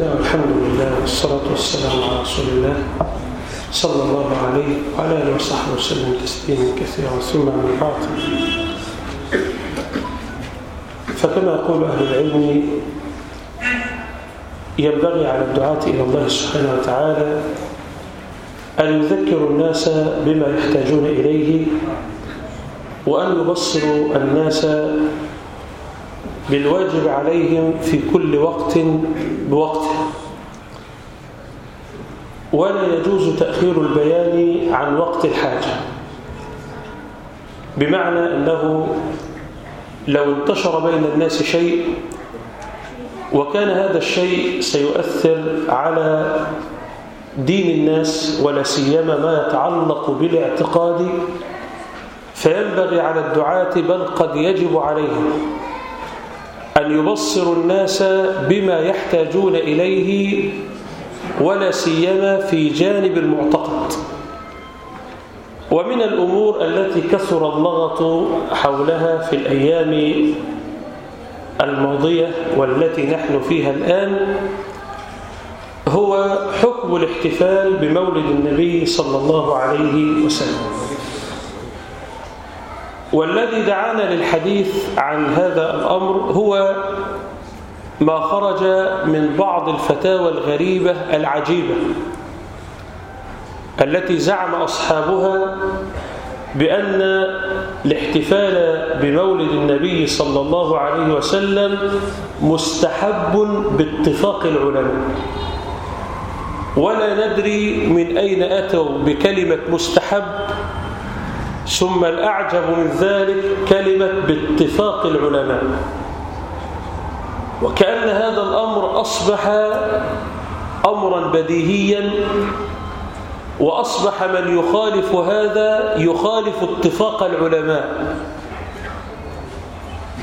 الله والحمد لله والصلاة والسلام على رسول الله صلى الله عليه وعلى آله وصحبه وسلم تسليما كثيرا ثم من بعد. فكما يقول أهل العلم ينبغي على الدعاة إلى الله سبحانه وتعالى أن يذكروا الناس بما يحتاجون إليه وأن يبصروا الناس بالواجب عليهم في كل وقت بوقته ولا يجوز تأخير البيان عن وقت الحاجة بمعنى أنه لو انتشر بين الناس شيء وكان هذا الشيء سيؤثر على دين الناس ولا سيما ما يتعلق بالاعتقاد فينبغي على الدعاة بل قد يجب عليهم. أن يبصروا الناس بما يحتاجون إليه ولا سيما في جانب المعتقد. ومن الأمور التي كثر اللغط حولها في الأيام الماضية والتي نحن فيها الآن هو حكم الاحتفال بمولد النبي صلى الله عليه وسلم. والذي دعانا للحديث عن هذا الأمر هو ما خرج من بعض الفتاوى الغريبة العجيبة التي زعم أصحابها بأن الاحتفال بمولد النبي صلى الله عليه وسلم مستحب باتفاق العلماء. ولا ندري من أين أتوا بكلمة مستحب ثم الأعجب من ذلك كلمة باتفاق العلماء. وكأن هذا الأمر أصبح أمرا بديهيا وأصبح من يخالف هذا يخالف اتفاق العلماء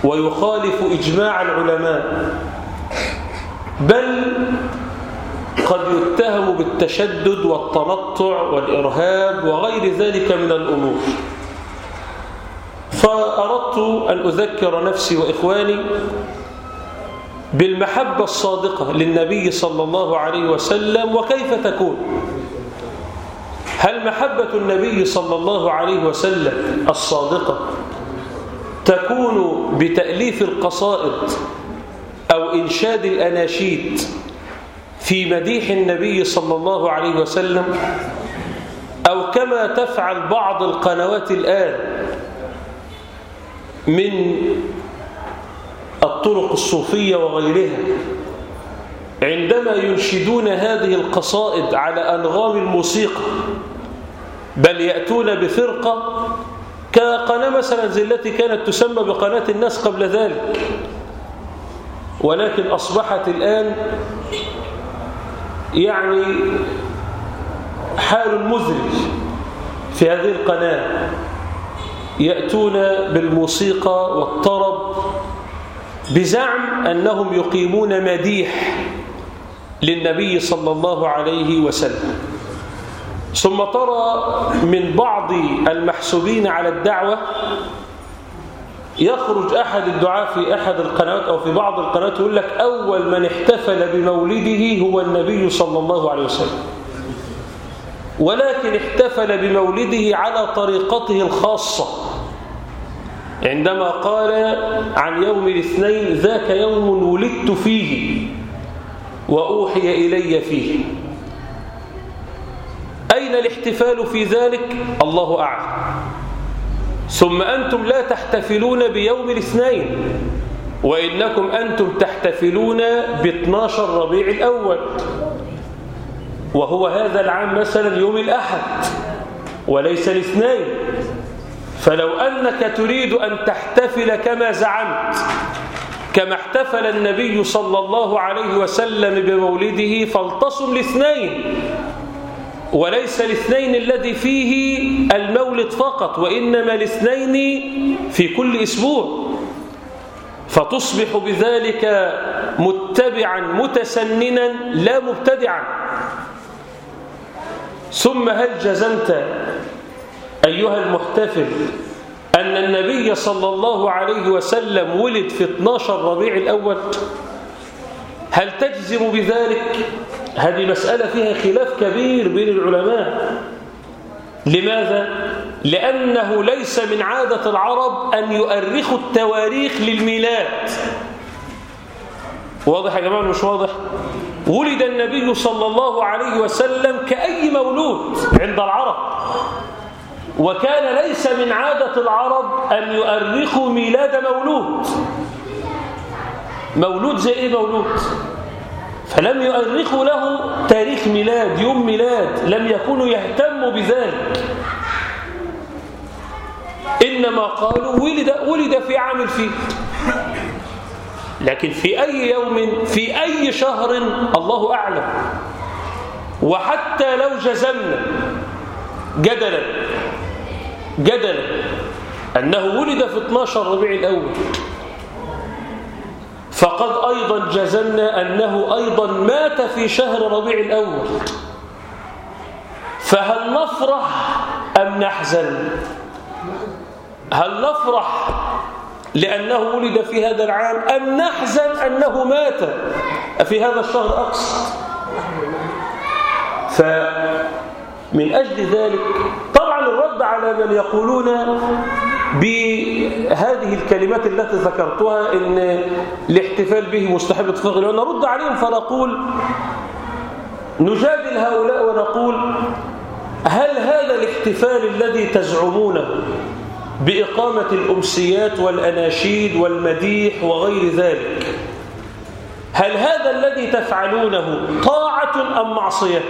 ويخالف إجماع العلماء. بل قد يتهم بالتشدد والتنطع والإرهاب وغير ذلك من الأمور. فأردت أن أذكر نفسي وإخواني بالمحبة الصادقة للنبي صلى الله عليه وسلم وكيف تكون؟ هل محبة النبي صلى الله عليه وسلم الصادقة تكون بتأليف القصائد أو إنشاد الأناشيد في مديح النبي صلى الله عليه وسلم؟ أو كما تفعل بعض القنوات الآن من الطرق الصوفية وغيرها عندما ينشدون هذه القصائد على أنغام الموسيقى بل يأتون بفرقة كقناة مثلا التي كانت تسمى بقناة الناس قبل ذلك ولكن أصبحت الآن يعني حال مزرج في هذه القناة. يأتون بالموسيقى والطرب بزعم أنهم يقيمون مديح للنبي صلى الله عليه وسلم. ثم ترى من بعض المحسوبين على الدعوة يخرج أحد الدعاة في أحد القنوات أو في بعض القنوات يقول لك أول من احتفل بمولده هو النبي صلى الله عليه وسلم. ولكن احتفل بمولده على طريقته الخاصة. عندما قال عن يوم الاثنين ذاك يوم ولدت فيه وأوحي إلي فيه. أين الاحتفال في ذلك؟ الله أعلم. ثم أنتم لا تحتفلون بيوم الاثنين وإنكم أنتم تحتفلون ب 12 ربيع الأول وهو هذا العام مثلا يوم الأحد وليس الاثنين. فلو أنك تريد أن تحتفل كما زعمت كما احتفل النبي صلى الله عليه وسلم بمولده فالتصم الاثنين وليس الاثنين الذي فيه المولد فقط وإنما الاثنين في كل أسبوع. فتصبح بذلك متبعا متسننا لا مبتدعا. ثم هل جزمت أيها المحتفل أن النبي صلى الله عليه وسلم ولد في 12 ربيع الأول. هل تجزم بذلك؟ هذه مسألة فيها خلاف كبير بين العلماء. لماذا؟ لأنه ليس من عادة العرب أن يؤرخوا التواريخ للميلاد. واضح يا جماعة؟ مش واضح؟ ولد النبي صلى الله عليه وسلم كأي مولود عند العرب. وكان ليس من عادة العرب أن يؤرخوا ميلاد مولود. مولود زي إيه مولود؟ فلم يؤرخوا له تاريخ ميلاد يوم ميلاد لم يكونوا يهتموا بذلك. إنما قالوا ولد, ولد في عام الفيل. لكن في أي يوم في أي شهر الله أعلم. وحتى لو جزمنا جدلا جدلا أنه ولد في 12 ربيع الأول. فقد أيضا جزمنا أنه أيضا مات في شهر ربيع الأول. فهل نفرح أم نحزن؟ هل نفرح لأنه ولد في هذا العام أم نحزن أنه مات في هذا الشهر أقصى؟ فمن أجل ذلك. طبعا الرد على من يقولون بهذه الكلمات التي ذكرتها إن الاحتفال به مستحب اتفاق نرد عليهم فنقول نجادل هؤلاء ونقول هل هذا الاحتفال الذي تزعمونه بإقامة الأمسيات والأناشيد والمديح وغير ذلك هل هذا الذي تفعلونه طاعة أم معصية؟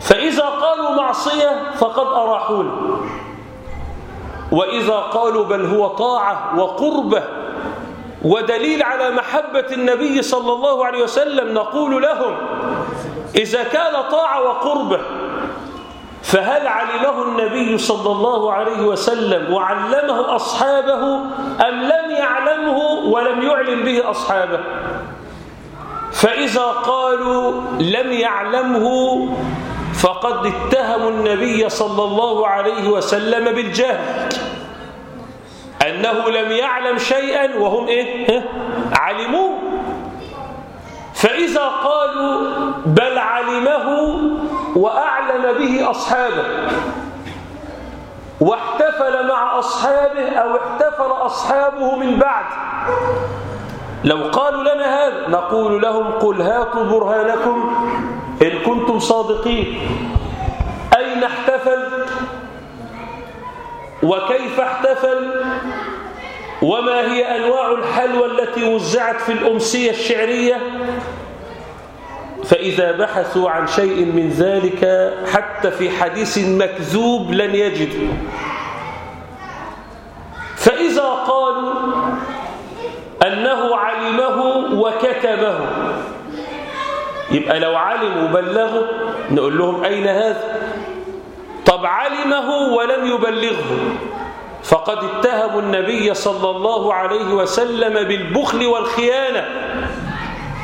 فإذا قالوا معصية فقد أراحونا وإذا قالوا بل هو طاعة وقربة ودليل على محبة النبي صلى الله عليه وسلم نقول لهم إذا كان طاعة وقربة فهل علمه النبي صلى الله عليه وسلم وعلمه أصحابه أم لم يعلمه ولم يعلم به أصحابه؟ فإذا قالوا لم يعلمه فقد اتهموا النبي صلى الله عليه وسلم بالجهل أنه لم يعلم شيئا وهم إيه؟ علموه فإذا قالوا بل علمه وأعلم به أصحابه واحتفل مع أصحابه أو احتفل أصحابه من بعد لو قالوا لنا هذا نقول لهم قل هاتوا برهانكم إن كنتم صادقين. أين احتفل؟ وكيف احتفل؟ وما هي أنواع الحلوى التي وزعت في الأمسية الشعرية؟ فإذا بحثوا عن شيء من ذلك حتى في حديث مكذوب لن يجدوا. فإذا قالوا أنه علمه وكتبه يبقى لو علموا وبلغوا نقول لهم أين هذا؟ طب علمه ولم يبلغه. فقد اتهموا النبي صلى الله عليه وسلم بالبخل والخيانة.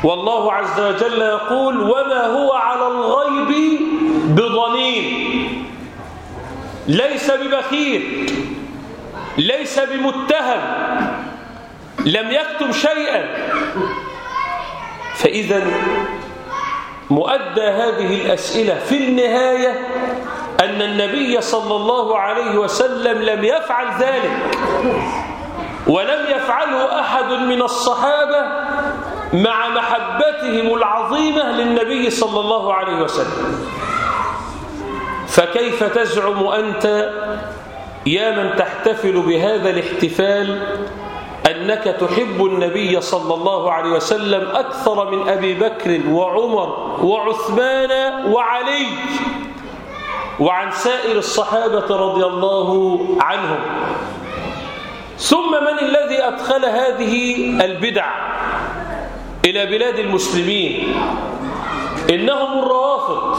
والله عز وجل يقول وما هو على الغيب بضنين. ليس ببخيل. ليس بمتهم. لم يكتم شيئا. فإذا مؤدى هذه الأسئلة في النهاية أن النبي صلى الله عليه وسلم لم يفعل ذلك ولم يفعله أحد من الصحابة مع محبتهم العظيمة للنبي صلى الله عليه وسلم. فكيف تزعم أنت يا من تحتفل بهذا الاحتفال أنك تحب النبي صلى الله عليه وسلم أكثر من أبي بكر وعمر وعثمان وعلي وعن سائر الصحابة رضي الله عنهم. ثم من الذي أدخل هذه البدع إلى بلاد المسلمين؟ إنهم الروافض.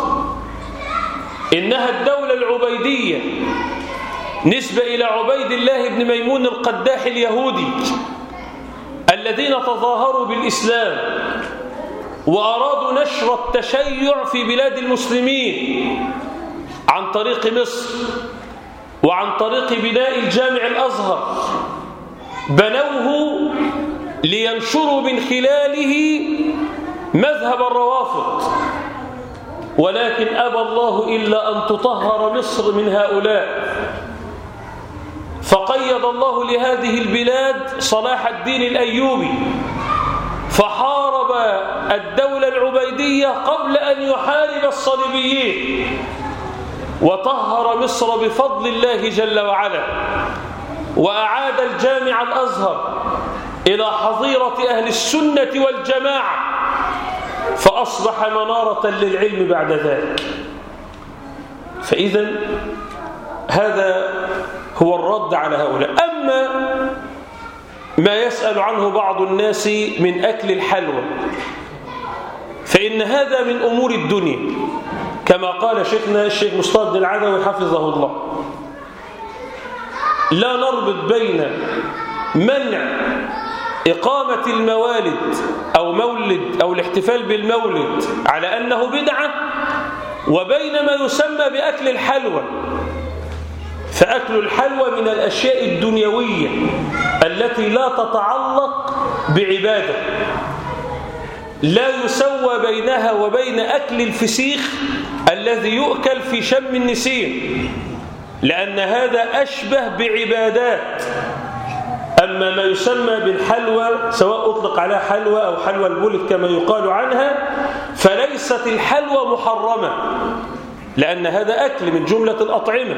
إنها الدولة العبيدية. نسبة إلى عبيد الله بن ميمون القداح اليهودي الذين تظاهروا بالإسلام وأرادوا نشر التشيع في بلاد المسلمين عن طريق مصر وعن طريق بناء الجامع الأزهر بنوه لينشروا من خلاله مذهب الروافض. ولكن أبى الله إلا أن تطهر مصر من هؤلاء. فقيض الله لهذه البلاد صلاح الدين الأيوبي فحارب الدولة العبيدية قبل أن يحارب الصليبيين وطهر مصر بفضل الله جل وعلا وأعاد الجامع الأزهر إلى حظيرة أهل السنة والجماعة فأصبح منارة للعلم بعد ذلك. فإذا هذا هو الرد على هؤلاء. أما ما يسأل عنه بعض الناس من أكل الحلوى فإن هذا من أمور الدنيا. كما قال شيخنا الشيخ مصطفى بن العدوي حفظه الله. لا نربط بين منع إقامة الموالد أو مولد أو الاحتفال بالمولد على أنه بدعة وبين ما يسمى بأكل الحلوى. فأكل الحلوى من الأشياء الدنيوية التي لا تتعلق بعبادة. لا يسوى بينها وبين أكل الفسيخ الذي يؤكل في شم النسيم لأن هذا أشبه بعبادات. أما ما يسمى بالحلوى سواء أطلق عليها حلوى أو حلوى البولد كما يقال عنها فليست الحلوى محرمة. لأن هذا أكل من جملة الأطعمة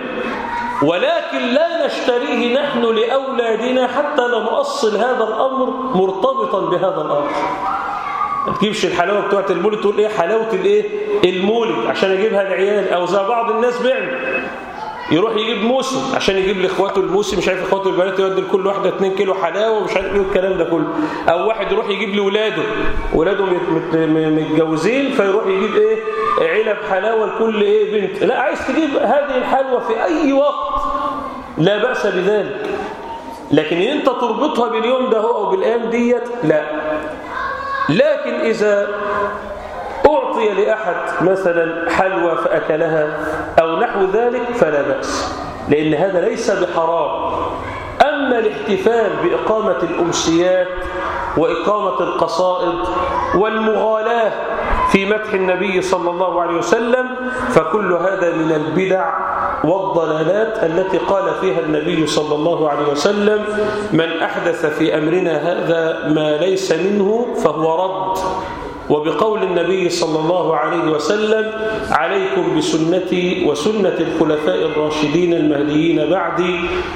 ولكن لا نشتريه نحن لأولادنا حتى لا نؤصل هذا الأمر مرتبطا بهذا الأمر. ما تجيبش الحلاوة بتاعت المولد تقول إيه؟ حلاوة الإيه؟ المولد. عشان اجيبها لعيالي أو زي بعض الناس بيعمل يروح يجيب موسم عشان يجيب لإخواته الموسم مش عارف إخواته البنات يودي لكل واحدة 2 كيلو حلاوة ومش عارف إيه الكلام ده كله. أو واحد يروح يجيب لاولاده ولاده متجوزين فيروح يجيب إيه؟ علب حلاوة لكل إيه بنت. لا عايز تجيب هذه الحلوى في أي وقت. لا بأس بذلك. لكن أنت تربطها باليوم ده أو بالأيام ديت لا. لكن إذا أعطي لأحد مثلا حلوى فأكلها أو نحو ذلك فلا بأس لأن هذا ليس بحرام. أما الاحتفال بإقامة الأمسيات وإقامة القصائد والمغالاة في مدح النبي صلى الله عليه وسلم فكل هذا من البدع والضلالات التي قال فيها النبي صلى الله عليه وسلم من أحدث في أمرنا هذا ما ليس منه فهو رد. وبقول النبي صلى الله عليه وسلم عليكم بسنتي وسنة الخلفاء الراشدين المهديين بعدي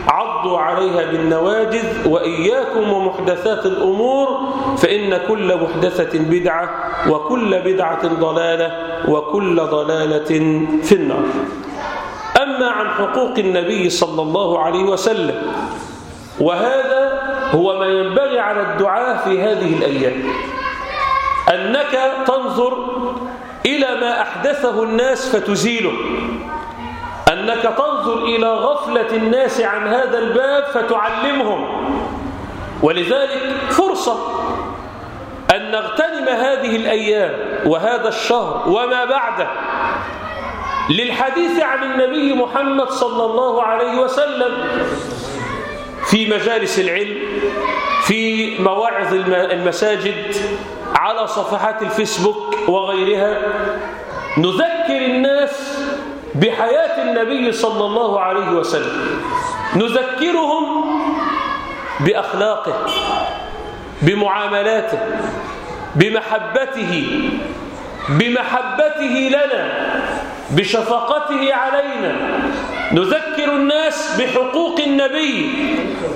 عضوا عليها بالنواجذ وإياكم ومحدثات الأمور فإن كل محدثة بدعة وكل بدعة ضلالة وكل ضلالة في النار. أما عن حقوق النبي صلى الله عليه وسلم وهذا هو ما ينبغي على الدعاء في هذه الأيام. أنك تنظر إلى ما أحدثه الناس فتزيله. أنك تنظر إلى غفلة الناس عن هذا الباب فتعلمهم. ولذلك فرصة أن نغتنم هذه الأيام وهذا الشهر وما بعده للحديث عن النبي محمد صلى الله عليه وسلم. في مجالس العلم في مواعظ المساجد على صفحات الفيسبوك وغيرها نذكر الناس بحياة النبي صلى الله عليه وسلم. نذكرهم بأخلاقه بمعاملاته بمحبته بمحبته لنا بشفقته علينا نذكر الناس بحقوق النبي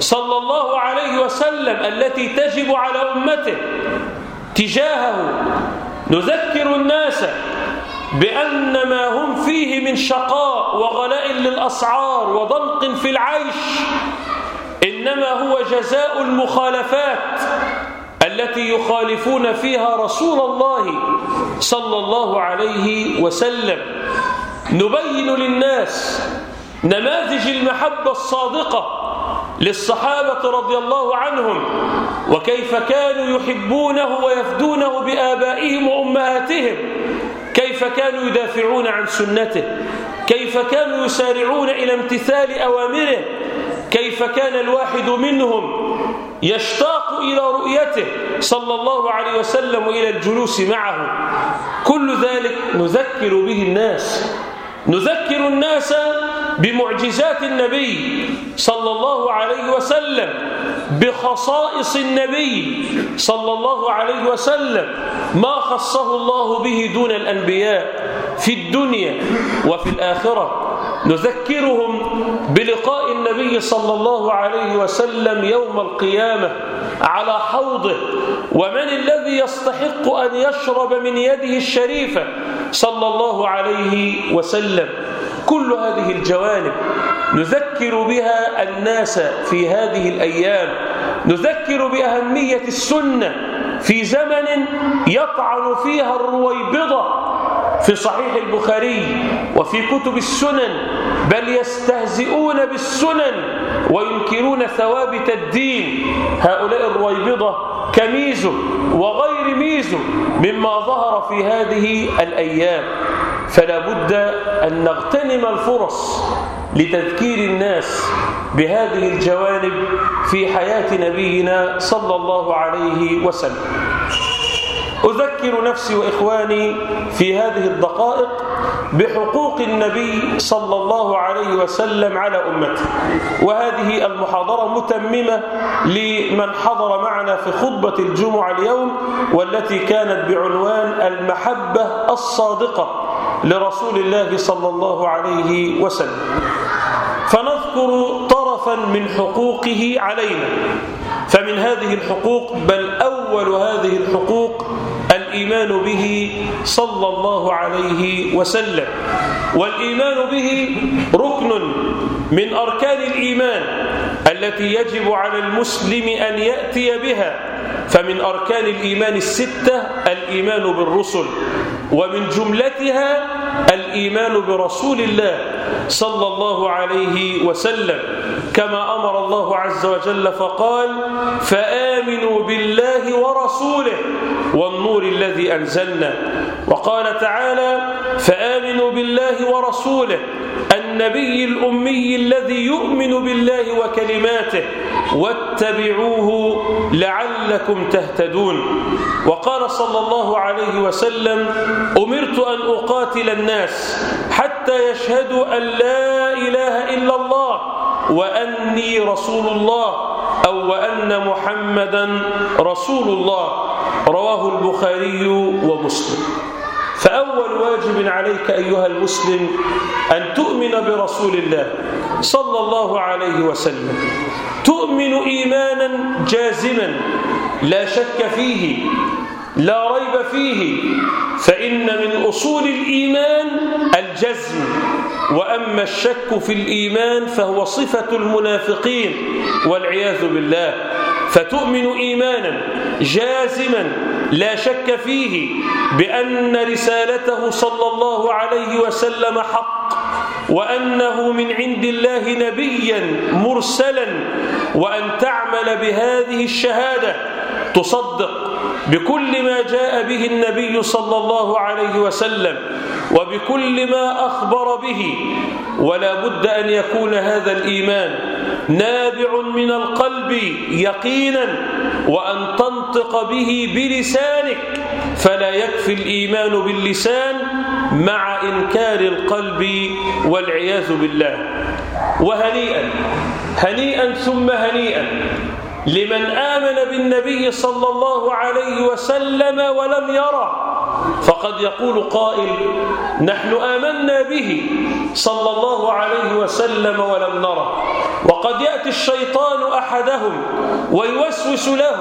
صلى الله عليه وسلم التي تجب على أمته تجاهه. نذكر الناس بأن ما هم فيه من شقاء وغلاء للأسعار وضنق في العيش إنما هو جزاء المخالفات التي يخالفون فيها رسول الله صلى الله عليه وسلم. نبين للناس نماذج المحبة الصادقة للصحابة رضي الله عنهم وكيف كانوا يحبونه ويفدونه بآبائهم وأمهاتهم كيف كانوا يدافعون عن سنته كيف كانوا يسارعون إلى امتثال أوامره كيف كان الواحد منهم يشتاق إلى رؤيته صلى الله عليه وسلم وإلى الجلوس معه. كل ذلك نذكر به الناس نذكر الناس بمعجزات النبي صلى الله عليه وسلم بخصائص النبي صلى الله عليه وسلم ما خصه الله به دون الأنبياء في الدنيا وفي الآخرة. نذكرهم بلقاء النبي صلى الله عليه وسلم يوم القيامة على حوضه. ومن الذي يستحق أن يشرب من يده الشريفة صلى الله عليه وسلم؟ كل هذه الجوانب نذكر بها الناس في هذه الأيام نذكر بأهمية السنة في زمن يطعن فيها الرويبضة في صحيح البخاري وفي كتب السنن بل يستهزئون بالسنن وينكرون ثوابت الدين. هؤلاء الرويبضة كميزه وغير ميزه مما ظهر في هذه الأيام. فلا بد أن نغتنم الفرص لتذكير الناس بهذه الجوانب في حياة نبينا صلى الله عليه وسلم. أذكر نفسي وإخواني في هذه الدقائق بحقوق النبي صلى الله عليه وسلم على أمته وهذه المحاضرة متممة لمن حضر معنا في خطبة الجمعة اليوم والتي كانت بعنوان المحبة الصادقة. لرسول الله صلى الله عليه وسلم. فنذكر طرفا من حقوقه علينا. فمن هذه الحقوق بل أول هذه الحقوق الإيمان به صلى الله عليه وسلم. والإيمان به ركن من أركان الإيمان التي يجب على المسلم أن يأتي بها. فمن أركان الإيمان الستة الإيمان بالرسل ومن جملتها الإيمان برسول الله صلى الله عليه وسلم. كما أمر الله عز وجل فقال فآمنوا بالله ورسوله. والنور الذي أنزلنا. وقال تعالى فآمنوا بالله ورسوله النبي الأمي الذي يؤمن بالله وكلماته واتبعوه لعلكم تهتدون. وقال صلى الله عليه وسلم أمرت أن أقاتل الناس حتى يشهدوا أن لا إله إلا الله وأني رسول الله أو وأن محمدا رسول الله. رواه البخاري ومسلم. فأول واجب عليك أيها المسلم أن تؤمن برسول الله صلى الله عليه وسلم. تؤمن إيمانا جازما لا شك فيه. لا ريب فيه. فإن من أصول الإيمان الجزم وأما الشك في الإيمان فهو صفة المنافقين والعياذ بالله. فتؤمن إيمانا جازما لا شك فيه بأن رسالته صلى الله عليه وسلم حق وأنه من عند الله نبيا مرسلا وأن تعمل بهذه الشهادة تصدق. بكل ما جاء به النبي صلى الله عليه وسلم وبكل ما أخبر به ولا بد أن يكون هذا الإيمان نابع من القلب يقينا وأن تنطق به بلسانك. فلا يكفي الإيمان باللسان مع إنكار القلب والعياذ بالله. وهنيئا هنيئا ثم هنيئا. لمن آمن بالنبي صلى الله عليه وسلم ولم يره فقد يقول قائل نحن آمنا به صلى الله عليه وسلم ولم نره وقد يأتي الشيطان أحدهم ويوسوس له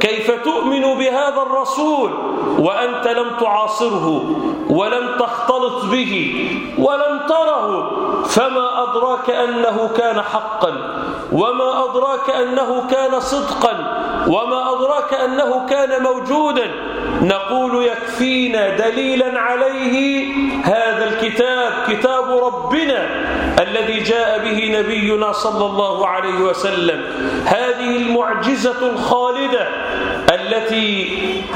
كيف تؤمن بهذا الرسول وأنت لم تعاصره ولم تختلط به ولم تره فما أدراك أنه كان حقا؟ وما أدراك أنه كان صدقا وما أدراك أنه كان موجودا. نقول يكفينا دليلا عليه هذا الكتاب كتاب ربنا الذي جاء به نبينا صلى الله عليه وسلم. هذه المعجزة الخالدة التي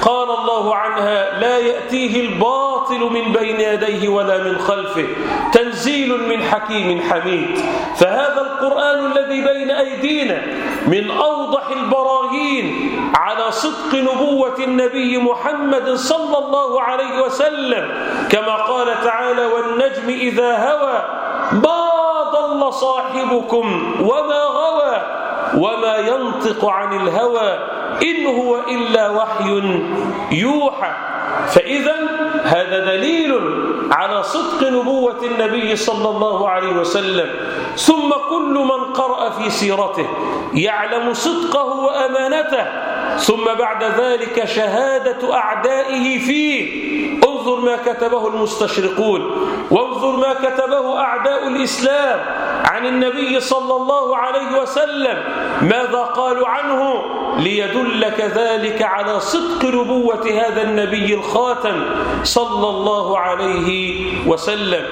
قال الله عنها لا يأتيه الباطل من بين يديه ولا من خلفه تنزيل من حكيم حميد. فهذا القرآن الذي بين أيدينا من أوضح البراهين على صدق نبوة النبي محمد صلى الله عليه وسلم كما قال تعالى والنجم إذا هوى ما ضل صاحبكم وما غوى وما ينطق عن الهوى إن هو إلا وحي يوحى. فإذا هذا دليل على صدق نبوة النبي صلى الله عليه وسلم. ثم كل من قرأ في سيرته يعلم صدقه وأمانته. ثم بعد ذلك شهادة أعدائه فيه. انظر ما كتبه المستشرقون وانظر ما كتبه أعداء الإسلام عن النبي صلى الله عليه وسلم. ماذا قالوا عنه؟ ليدلك ذلك على صدق نبوة هذا النبي الخاتم صلى الله عليه وسلم.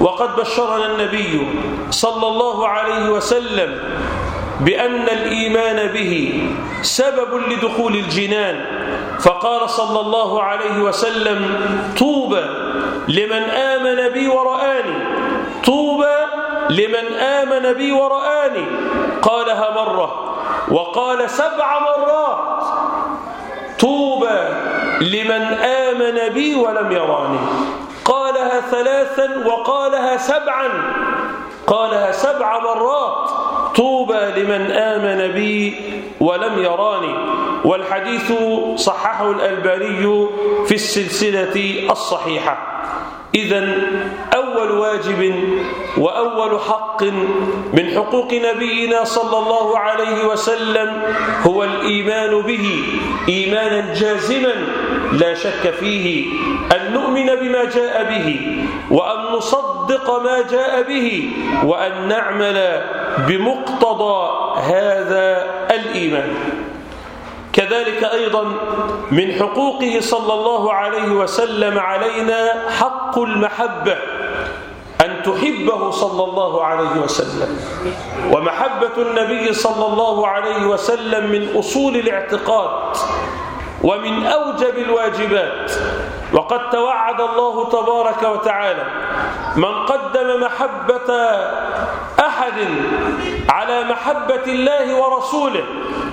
وقد بشرنا النبي صلى الله عليه وسلم بأن الإيمان به سبب لدخول الجنان. فقال صلى الله عليه وسلم طوبى لمن آمن بي ورآني. طوبى لمن آمن بي ورآني. قالها مرة وقال سبع مرات طوبى لمن آمن بي ولم يراني. قالها ثلاثا وقالها سبعا. قالها سبع مرات طوبى لمن آمن بي ولم يراني والحديث صححه الألباني في السلسلة الصحيحة. إذا أول واجب وأول حق من حقوق نبينا صلى الله عليه وسلم هو الإيمان به إيمانا جازما لا شك فيه أن نؤمن بما جاء به وأن نصدق ما جاء به وأن نعمل بمقتضى هذا الإيمان. كذلك أيضا من حقوقه صلى الله عليه وسلم علينا حق المحبة أن تحبه صلى الله عليه وسلم. ومحبة النبي صلى الله عليه وسلم من أصول الاعتقاد ومن أوجب الواجبات. وقد توعد الله تبارك وتعالى من قدم محبة أحد على محبة الله ورسوله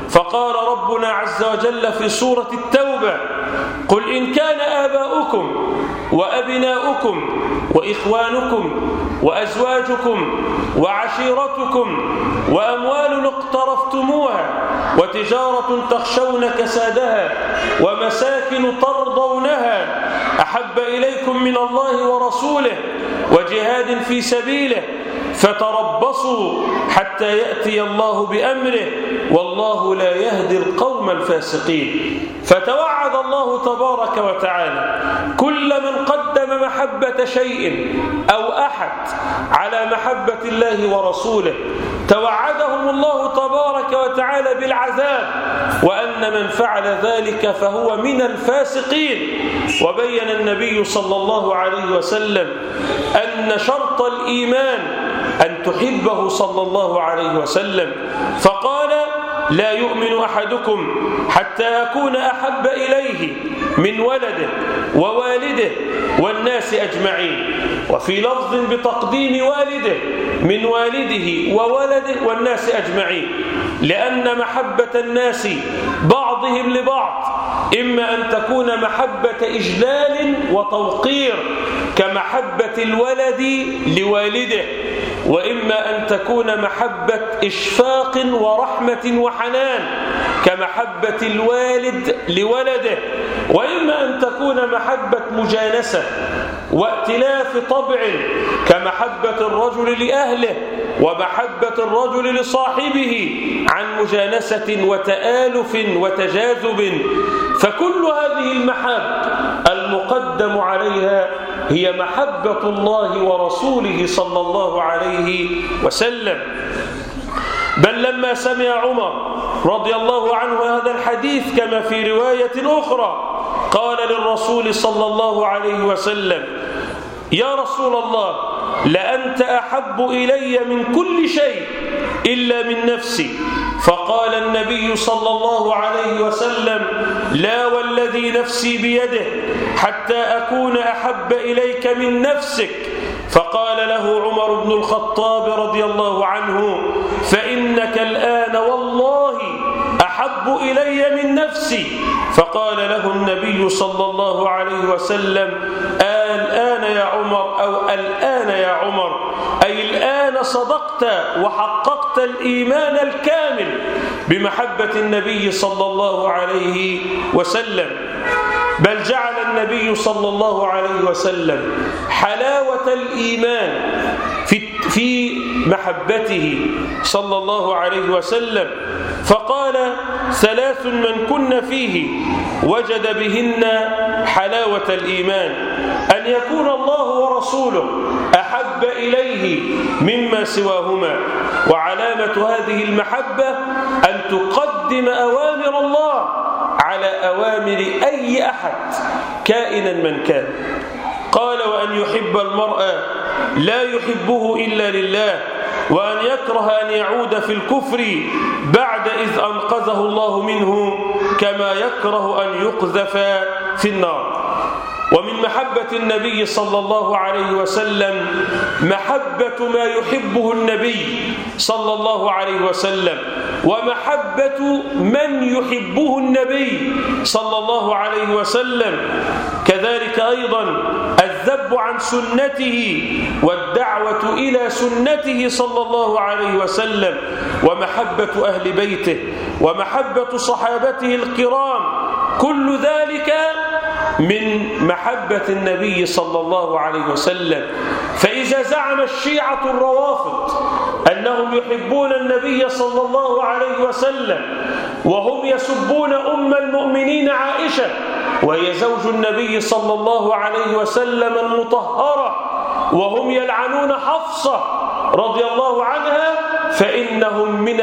فقال ربنا عز وجل في سورة التوبة قل إن كان آباؤكم وأبناؤكم وإخوانكم وأزواجكم وعشيرتكم وأموال اقترفتموها وتجارة تخشون كسادها ومساكن ترضونها أحب إليكم من الله ورسوله وجهاد في سبيله فتربصوا حتى يأتي الله بأمره والله لا يهدي القوم الفاسقين. فتوعد الله تبارك وتعالى كل من قدم محبة شيء أو أحد على محبة الله ورسوله توعدهم الله تبارك وتعالى بالعذاب وأن من فعل ذلك فهو من الفاسقين. وبين النبي صلى الله عليه وسلم أن شرط الإيمان أن تحبه صلى الله عليه وسلم. فقال لا يؤمن أحدكم حتى أكون أحب إليه من ولده ووالده والناس أجمعين. وفي لفظ بتقديم والده من والده وولده والناس أجمعين. لأن محبة الناس بعضهم لبعض إما أن تكون محبة إجلال وتوقير كمحبة الولد لوالده. وإما أن تكون محبة إشفاق ورحمة وحنان كمحبة الوالد لولده وإما أن تكون محبة مجانسة وائتلاف طبع كمحبة الرجل لأهله ومحبة الرجل لصاحبه عن مجانسة وتآلف وتجاذب فكل هذه المحاب المقدم عليها هي محبة الله ورسوله صلى الله عليه وسلم. بل لما سمع عمر رضي الله عنه هذا الحديث كما في رواية أخرى قال للرسول صلى الله عليه وسلم يا رسول الله لأنت أحب إلي من كل شيء إلا من نفسي. فقال النبي صلى الله عليه وسلم لا والذي نفسي بيده حتى أكون أحب إليك من نفسك. فقال له عمر بن الخطاب رضي الله عنه فإنك الآن والله أحب إلي من نفسي. فقال له النبي صلى الله عليه وسلم الآن يا عمر أو الآن يا عمر أي الآن صدقت وحققت الإيمان الكامل بمحبة النبي صلى الله عليه وسلم. بل جعل النبي صلى الله عليه وسلم حلاوة الإيمان في في محبته صلى الله عليه وسلم فقال ثلاث من كن فيه وجد بهن حلاوة الإيمان أن يكون الله ورسوله أحب إليه مما سواهما وعلامة هذه المحبة أن تقدم أوامر الله على أوامر أي أحد كائنا من كان. قال وأن يحب المرء لا يحبه إلا لله وأن يكره أن يعود في الكفر بعد إذ أنقذه الله منه كما يكره أن يقذف في النار. ومن محبة النبي صلى الله عليه وسلم محبة ما يحبه النبي صلى الله عليه وسلم ومحبة من يحبه النبي صلى الله عليه وسلم. كذلك أيضا الذب عن سنته والدعوة إلى سنته صلى الله عليه وسلم ومحبة أهل بيته ومحبة صحابته الكرام. كل ذلك من محبة النبي صلى الله عليه وسلم. فإذا زعم الشيعة الروافض أنهم يحبون النبي صلى الله عليه وسلم وهم يسبون أم المؤمنين عائشة وهي زوج النبي صلى الله عليه وسلم المطهرة وهم يلعنون حفصة رضي الله عنها فإنهم من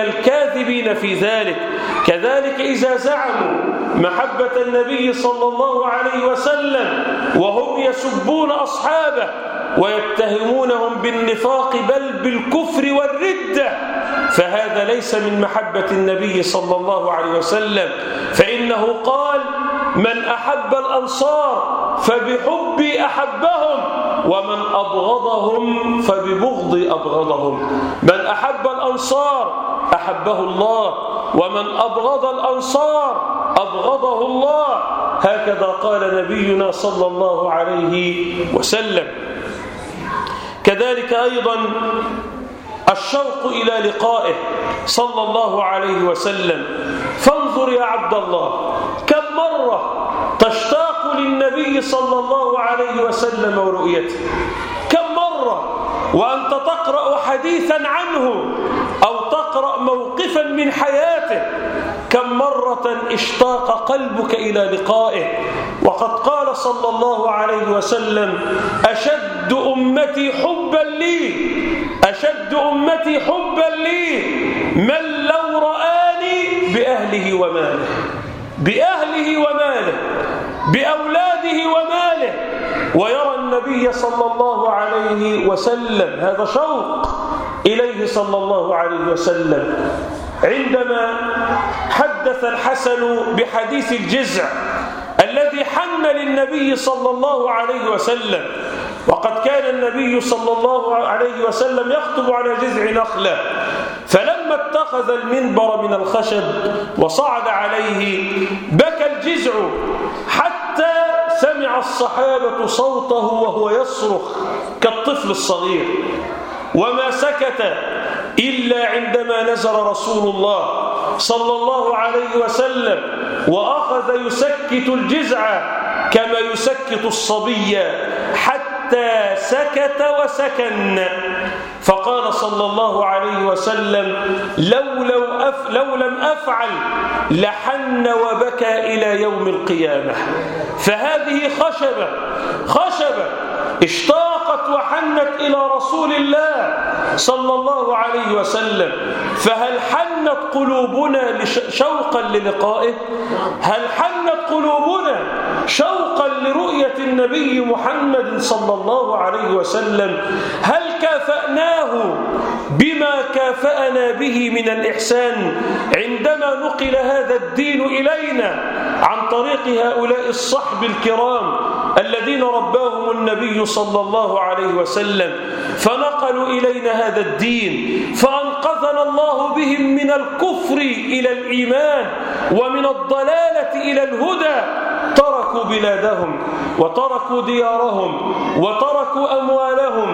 الكاذبين في ذلك. كذلك إذا زعموا محبة النبي صلى الله عليه وسلم وهم يسبون أصحابه ويتهمونهم بالنفاق بل بالكفر والردة فهذا ليس من محبة النبي صلى الله عليه وسلم. فإنه قال من أحب الأنصار فبحبي أحبهم ومن أبغضهم فببغضي أبغضهم. من أحب الأنصار أحبه الله ومن أبغض الأنصار أبغضه الله. هكذا قال نبينا صلى الله عليه وسلم. كذلك أيضا الشوق إلى لقائه صلى الله عليه وسلم. فانظر يا عبد الله كم مرة تشتاق للنبي صلى الله عليه وسلم ورؤيته. كم مرة وأنت تقرأ حديثا عنه أو تقرأ موقفا من حياته. كم مرة اشتاق قلبك إلى لقائه؟ وقد قال صلى الله عليه وسلم أشد أمتي حبا لي أشد أمتي حبا لي من لو رآني بأهله وماله بأهله وماله بأولاده وماله. ويرى النبي صلى الله عليه وسلم هذا شوق إليه صلى الله عليه وسلم. عندما حدث الحسن بحديث الجزع الذي حن للنبي صلى الله عليه وسلم وقد كان النبي صلى الله عليه وسلم يخطب على جذع نخلة فلما اتخذ المنبر من الخشب وصعد عليه بكى الجزع حتى سمع الصحابة صوته وهو يصرخ كالطفل الصغير وما سكت إلا عندما نزل رسول الله صلى الله عليه وسلم وأخذ يسكت الجزع كما يسكت الصبي حتى سكت وسكن. فقال صلى الله عليه وسلم لو, لو, أف لو لم أفعل لحن وبكى إلى يوم القيامة. فهذه خشبة خشبة اشتاقت وحنت إلى رسول الله صلى الله عليه وسلم. فهل حنت قلوبنا شوقا للقائه؟ هل حنت قلوبنا شوقا لرؤية النبي محمد صلى الله عليه وسلم؟ هل كافأناه بما كافأنا به من الإحسان عندما نقل هذا الدين إلينا عن طريق هؤلاء الصحب الكرام الذين رباهم النبي صلى الله عليه وسلم فنقلوا إلينا هذا الدين فأنقذنا الله بهم من الكفر إلى الإيمان ومن الضلالة إلى الهدى. تركوا بلادهم وتركوا ديارهم وتركوا أموالهم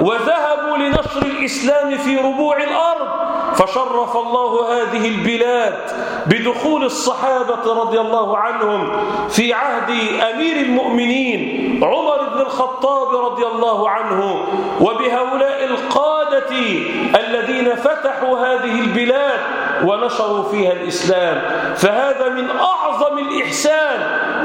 وذهبوا لنشر الإسلام في ربوع الأرض. فشرف الله هذه البلاد بدخول الصحابة رضي الله عنهم في عهد أمير المؤمنين عمر بن الخطاب رضي الله عنه وبهؤلاء القادة الذين فتحوا هذه البلاد ونشروا فيها الإسلام. فهذا من أعظم الإحسان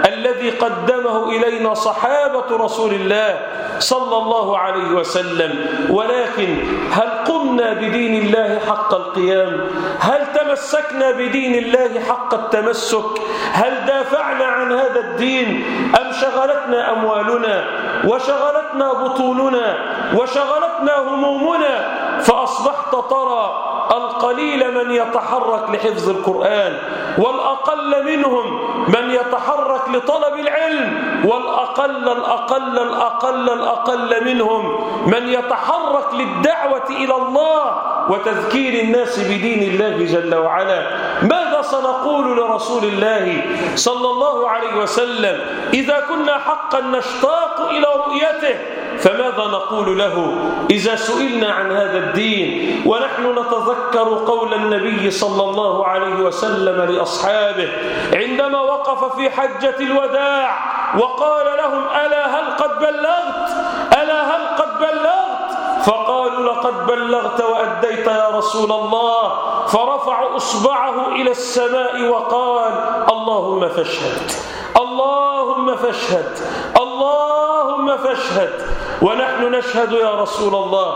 الذي قدمه إلينا صحابة رسول الله صلى الله عليه وسلم. ولكن هل قمنا بدين الله حق القيام؟ هل تمسكنا بدين الله حق التمسك؟ هل دافعنا عن هذا الدين أم شغلتنا أموالنا؟ وشغلتنا بطولنا وشغلتنا همومنا؟ فأصبحت ترى القليل من يتحرك لحفظ القرآن والأقل منهم من يتحرك لطلب العلم والأقل الأقل الأقل الأقل منهم من يتحرك للدعوة إلى الله وتذكير الناس بدين الله جل وعلا. ماذا سنقول لرسول الله صلى الله عليه وسلم؟ إذا كنا حقا نشتاق إلى رؤيته فماذا نقول له؟ إذا سئلنا عن هذا الدين ونحن نتذكر قول النبي صلى الله عليه وسلم لأصحابه عندما وقف في حجة الوداع وقال لهم ألا هل قد بلغت؟ ألا هل قد بلغت؟ فقالوا لقد بلغت وأديت يا رسول الله. فرفع أصبعه إلى السماء وقال اللهم فاشهد اللهم فاشهد اللهم فاشهد. ونحن نشهد يا رسول الله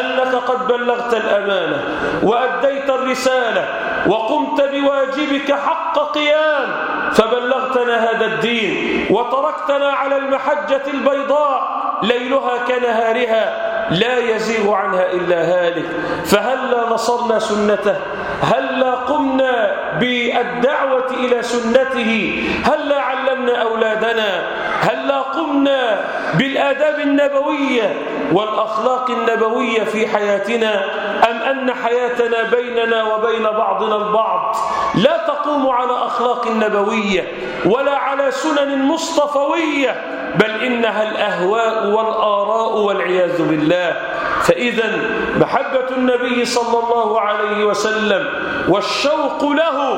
أنك قد بلغت الأمانة وأديت الرسالة وقمت بواجبك حق قيام فبلغتنا هذا الدين وتركتنا على المحجة البيضاء ليلها كنهارها لا يزيغ عنها إلا هالك فهلا نصرنا سنته هلا قمنا بالدعوة إلى سنته. هلا علمنا أولادنا؟ هلا قمنا بالآداب النبوية والأخلاق النبوية في حياتنا؟ أم أن حياتنا بيننا وبين بعضنا البعض لا تقوم على أخلاق نبوية ولا على سنن مصطفوية بل إنها الأهواء والآراء والعياذ بالله. فإذا محبة النبي صلى الله عليه وسلم والشوق له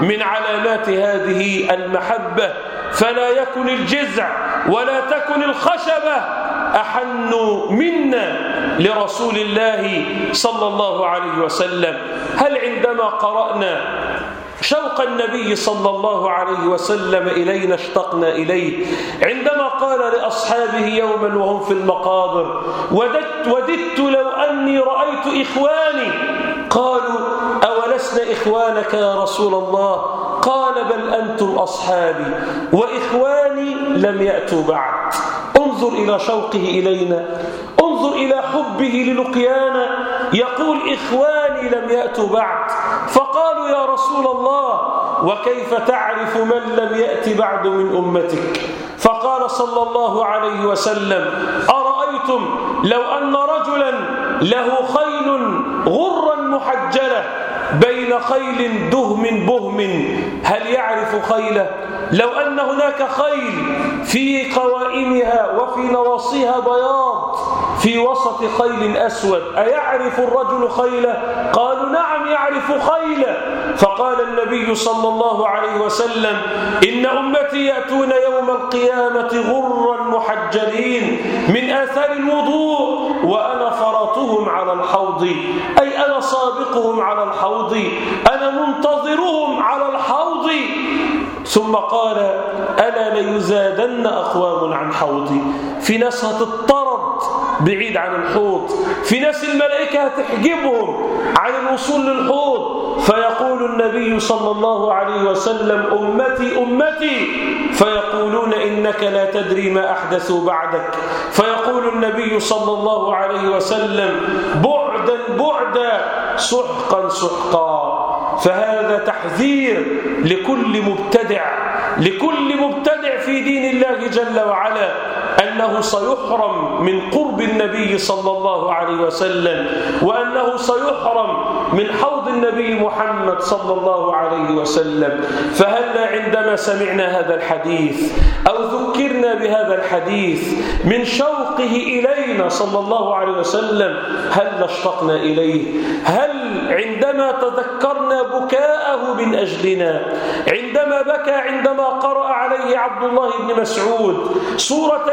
من علامات هذه المحبة فلا يكن الجزع ولا تكن الخشبة أحن منا لرسول الله صلى الله عليه وسلم. هل عندما قرأنا شوق النبي صلى الله عليه وسلم إلينا اشتقنا إليه. عندما قال لأصحابه يوما وهم في المقابر وددت, وددت لو أني رأيت إخواني. قالوا أولسنا إخوانك يا رسول الله؟ قال بل أنتم أصحابي وإخواني لم يأتوا بعد. انظر إلى شوقه إلينا انظر إلى حبه للقيانا يقول إخواني لم يأتوا بعد فقالوا يا رسول الله وكيف تعرف من لم يأت بعد من أمتك؟ فقال صلى الله عليه وسلم أرأيتم لو أن رجلا له خيل غرا محجلة بين خيل دهم بهم هل يعرف خيله؟ لو أن هناك خيل في قوائمها وفي نواصيها بياض في وسط خيل أسود أيعرف الرجل خيله؟ قالوا نعم يعرف خيله. فقال النبي صلى الله عليه وسلم إن أمتي يأتون يوم القيامة غرا محجلين من آثار الوضوء وأنا فرطهم على الحوض. أي أنا سابقهم على الحوض. أنا منتظرهم على الحوض. ثم قال ألا ليزادن أقوام عن حوضي في ناس هتضطرد بعيد عن الحوض. في ناس الملائكة هتحجبهم عن الوصول للحوض. فيقول النبي صلى الله عليه وسلم أمتي أمتي! فيقولون إنك لا تدري ما أحدثوا بعدك. فيقول النبي صلى الله عليه وسلم بعدا بعدا سحقا سحقا. فهذا تحذير لكل مبتدع لكل مبتدع في دين الله جل وعلا. أنه سيحرم من قرب النبي صلى الله عليه وسلم وأنه سيحرم من حوض النبي محمد صلى الله عليه وسلم. فهلا عندما سمعنا هذا الحديث أو ذكرنا بهذا الحديث من شوقه إلينا صلى الله عليه وسلم هل اشتقنا إليه؟ هل عندما تذكرنا بكاءه من أجلنا عندما بكى عندما قرأ عليه عبد الله بن مسعود سورة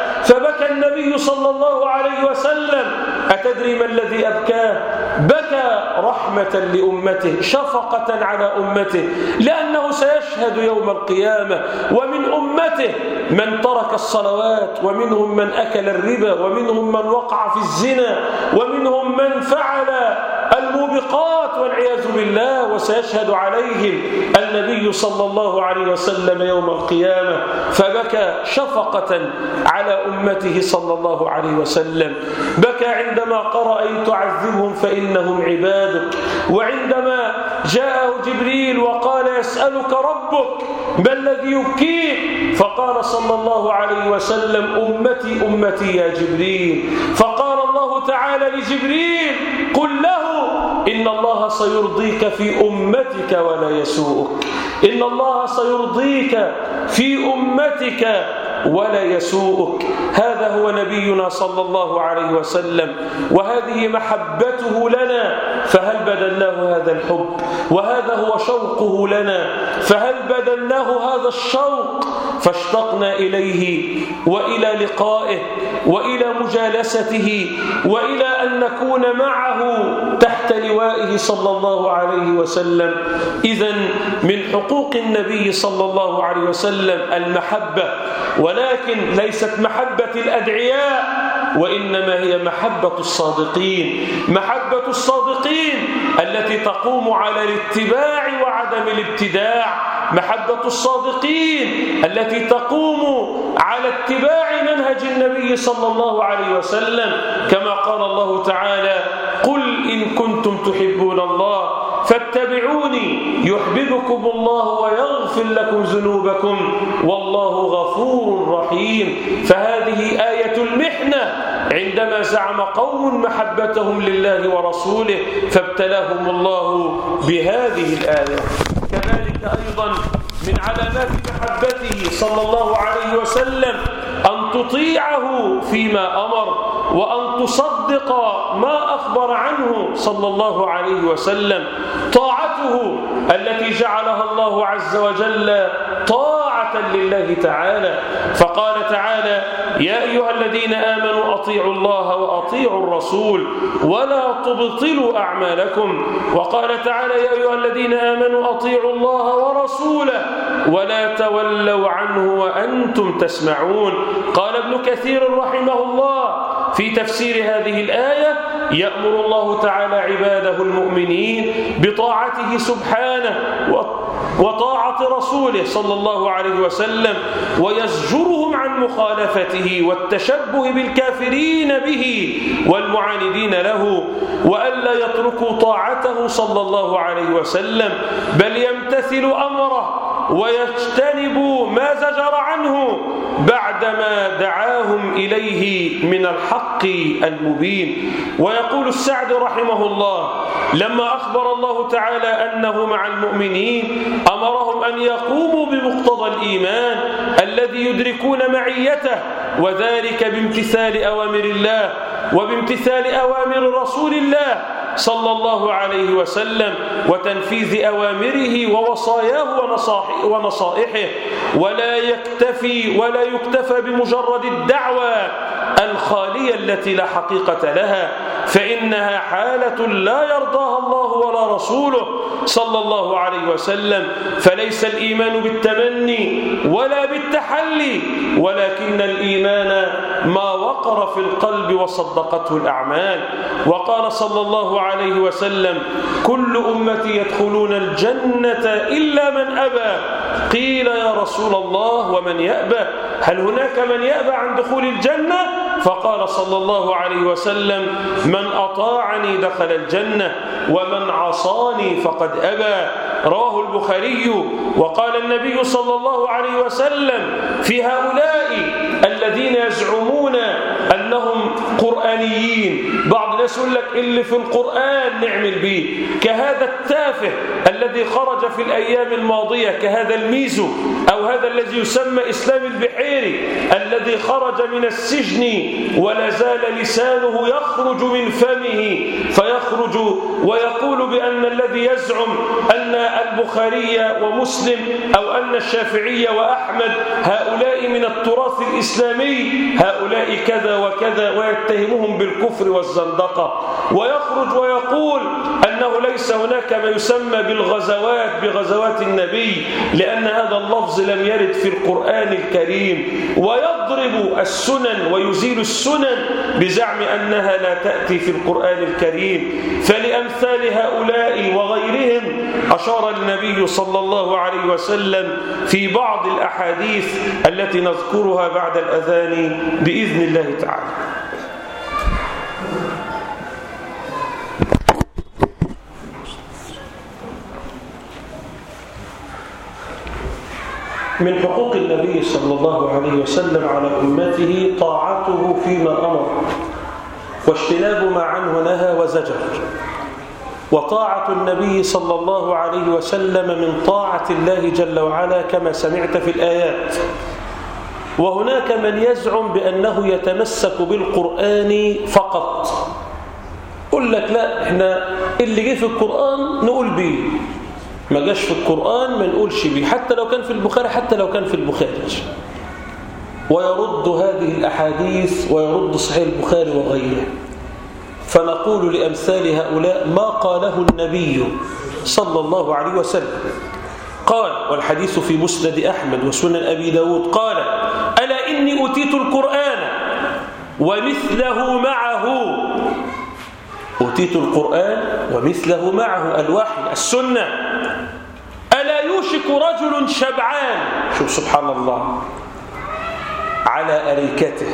فبكى النبي صلى الله عليه وسلم. أتدري ما الذي أبكاه بكى رحمة لأمته شفقة على أمته لأنه سيشهد يوم القيامة. ومن أمته من ترك الصلوات ومنهم من أكل الربا ومنهم من وقع في الزنا ومنهم من فعل الموبقات والعياذ بالله وسيشهد عليهم النبي صلى الله عليه وسلم يوم القيامة فبكى شفقة على أمته صلى الله عليه وسلم. بكى عندما قرأ إن تعذبهم فإنهم عبادك وعندما جاءه جبريل وقال يسألك ربك ما الذي يبكيك؟ فقال صلى الله عليه وسلم أمتي أمتي يا جبريل. فقال الله تعالى لجبريل قل له إن الله سيرضيك في أمتك ولا يسوءك. إن الله سيرضيك في أمتك ولا يسوءك. هذا هو نبينا صلى الله عليه وسلم وهذه محبته لنا فهل بذلناه هذا الحب؟ وهذا هو شوقه لنا فهل بذلناه هذا الشوق؟ فاشتقنا إليه وإلى لقائه وإلى مجالسته وإلى أن نكون معه تحت لوائه صلى الله عليه وسلم. إذا من حقوق النبي صلى الله عليه وسلم المحبة ولكن ليست محبة الأدعياء وإنما هي محبة الصادقين. محبة الصادقين التي تقوم على الاتباع وعدم الابتداع. محبة الصادقين التي تقوم على اتباع منهج النبي صلى الله عليه وسلم. كما قال الله تعالى قل إن كنتم تحبون الله فاتبعوني يحببكم الله ويغفر لكم ذنوبكم والله غفور رحيم. فهذه آية المحنة. عندما زعم قوم محبتهم لله ورسوله فابتلاهم الله بهذه الآية. كذلك أيضا من علامات محبته صلى الله عليه وسلم أن تطيعه فيما أمر. وأن تصدق ما أخبر عنه صلى الله عليه وسلم. طاعته التي جعلها الله عز وجل طاعة لله تعالى. فقال تعالى يا أيها الذين آمنوا أطيعوا الله وأطيعوا الرسول ولا تبطلوا أعمالكم. وقال تعالى يا أيها الذين آمنوا أطيعوا الله ورسوله ولا تولوا عنه وأنتم تسمعون. قال ابن كثير رحمه الله في تفسير هذه الآية يأمر الله تعالى عباده المؤمنين بطاعته سبحانه وطاعة رسوله صلى الله عليه وسلم ويزجرهم عن مخالفته والتشبه بالكافرين به والمعاندين له وألا يتركوا طاعته صلى الله عليه وسلم بل يمتثل أمره ويجتنبوا ما زجر عنه بعدما دعاهم إليه من الحق المبين. ويقول السعد رحمه الله لما أخبر الله تعالى أنه مع المؤمنين أمرهم أن يقوموا بمقتضى الإيمان الذي يدركون معيته وذلك بامتثال أوامر الله وبامتثال أوامر رسول الله صلى الله عليه وسلم وتنفيذ أوامره ووصاياه ونصائحه. ولا يكتفي ولا يكتفى بمجرد الدعوة الخالية التي لا حقيقة لها. فإنها حالة لا يرضاها الله ولا رسوله صلى الله عليه وسلم فليس الإيمان بالتمني ولا بالتحلي ولكن الإيمان ما وقر في القلب وصدقته الأعمال. وقال صلى الله عليه وسلم كل أمتي يدخلون الجنة إلا من أبى قيل يا رسول الله ومن يأبى. هل هناك من يأبى عن دخول الجنة؟ فقال صلى الله عليه وسلم من أطاعني دخل الجنة ومن عصاني فقد أبى. رواه البخاري. وقال النبي صلى الله عليه وسلم في هؤلاء الذين يزعمون أنهم قرآنيين بعض الناس يقول لك اللي في القرآن نعمل به كهذا التافه الذي خرج في الأيام الماضية كهذا الميزو أو هذا الذي يسمى إسلام البحيري الذي خرج من السجن ولا زال لسانه يخرج من فمه فيخرج ويقول بأن الذي يزعم أن البخاري ومسلم أو أن الشافعي وأحمد هؤلاء من التراث الإسلامي هؤلاء كذا وكذا ويتهمهم بالكفر والزندقة. ويخرج ويقول أنه ليس هناك ما يسمى بالغزوات بغزوات النبي لأن هذا اللفظ لم يرد في القرآن الكريم. ويضرب السنن ويزيل السنن بزعم أنها لا تأتي في القرآن الكريم. فلأمثال هؤلاء وغيرهم أشار النبي صلى الله عليه وسلم في بعض الأحاديث التي نذكرها بعد الأذان بإذن الله تعالى. من حقوق النبي صلى الله عليه وسلم على أمته طاعته فيما أمر واجتناب ما عنه نهى وزجر. وطاعة النبي صلى الله عليه وسلم من طاعة الله جل وعلا كما سمعت في الآيات. وهناك من يزعم بأنه يتمسك بالقرآن فقط. قل لك لا إحنا اللي جه في القرآن نقول بيه. ما جاش في القرآن ما نقولش بيه. حتى لو كان في البخاري حتى لو كان في البخاري. ويرد هذه الأحاديث ويرد صحيح البخاري وغيره. فنقول لأمثال هؤلاء ما قاله النبي صلى الله عليه وسلم. قال والحديث في مسند أحمد وسنن أبي داود. قال ألا إني أتيت القرآن ومثله معه. أتيت القرآن ومثله معه الوحي السنة. ألا يوشك رجل شبعان؟ شوف سبحان الله. على أريكته.